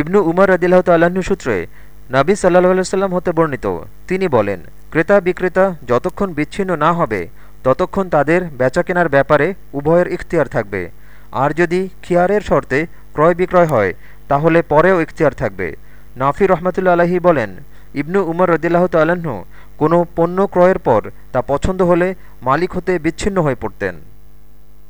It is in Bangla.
ইবনু উমর রদিল্লাহ তাল্লাহ্ন সূত্রে নাবি সাল্লাহ সাল্লাম হতে বর্ণিত, তিনি বলেন, ক্রেতা বিক্রেতা যতক্ষণ বিচ্ছিন্ন না হবে, ততক্ষণ তাদের বেচাকেনার ব্যাপারে উভয়ের ইখতিয়ার থাকবে। আর যদি খিয়ারের শর্তে ক্রয় বিক্রয় হয়, তাহলে পরেও ইখতিয়ার থাকবে। নাফি রহমতুল্লা আলহি বলেন, ইবনু উমর রদিল্লাহ তাল্লাহ্ন কোনো পণ্য ক্রয়ের পর তা পছন্দ হলে মালিক হতে বিচ্ছিন্ন হয়ে পড়তেন।